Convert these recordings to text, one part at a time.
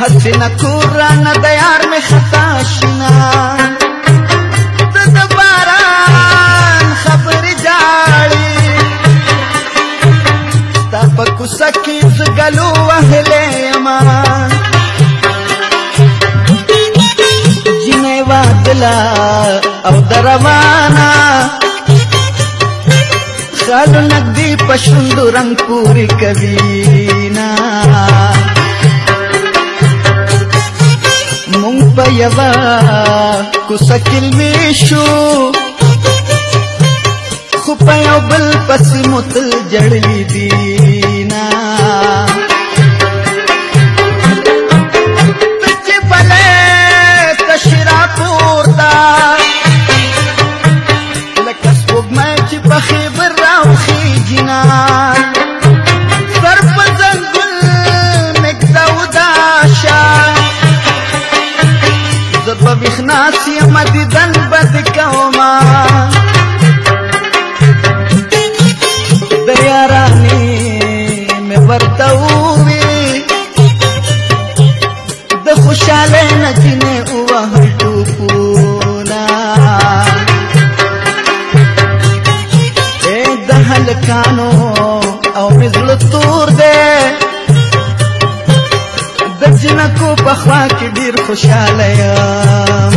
حسنا کورانا دیار می خطا شنا د باران خبر جاړي تا په کوڅه کې زګلو وهلې اما جنې وادلا او دروانا خالو نقدي پښندو رنگ پوری کوي نا कुसकिलेशो बल पस मु जड़ी दीन ಗಾಲೆ ನಚಿನೆ ಉವ ಹಟ್ಟು ಪೂನ ಏ ದಹಲ್ ಕಾನೋ او زړه تور دی د جنکو په خوا کې ډیر خوشاله یم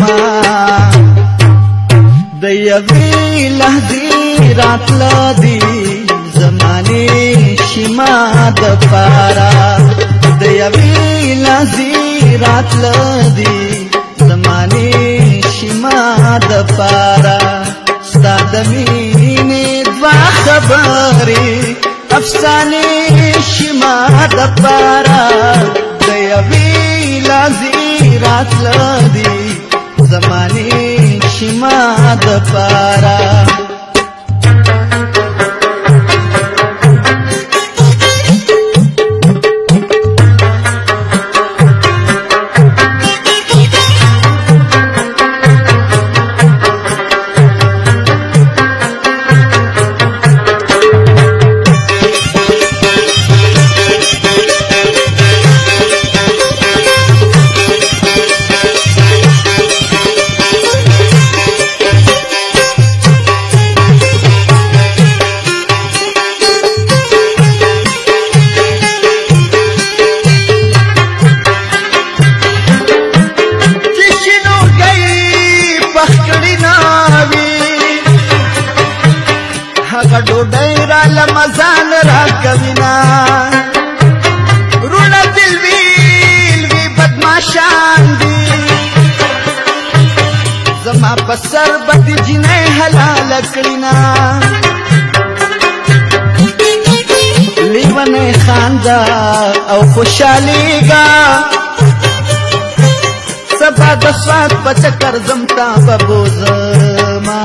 د یوې لهدې راتله دي زمانې شیما د پاره دی راتل دی زمانه شما د پارا ستاد مینه دوا خبرې افسانه شما د پارا د یوی لازی راتل دی زمانه شما د پارا څخه ډوډۍ را لمزان را کوینا رونا دل ویل وی بدمعشان دی زما په سر بدې جنې حلال کړینا لیونه خاندا او خوشالي گا سبا د سات په چکر زمتا ببوزما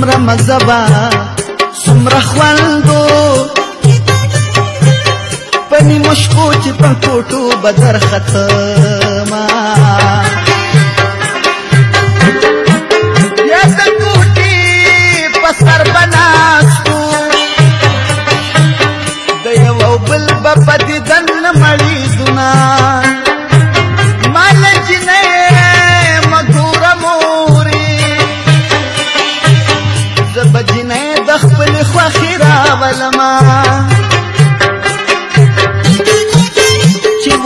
سمره مزبا سمره خواندو پنی مشکو چې په ټوټو بدر خطر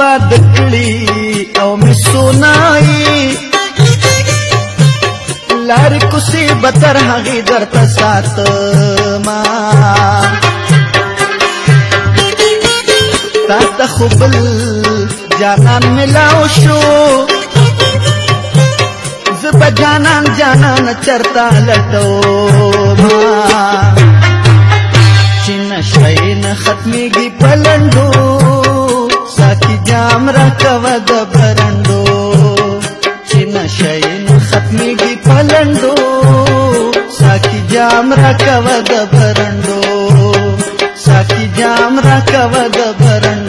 آباد کړی او می سنای لار کو سی بتر هغه درته سات ما تا ته خپل جانان ملاو شو زب جانان جانان چرتا لټو ما چین شین ختمي پلندو साखी जाम रव भरंदो हिन शइ सभिनी खे फलंदो साखी जाम रव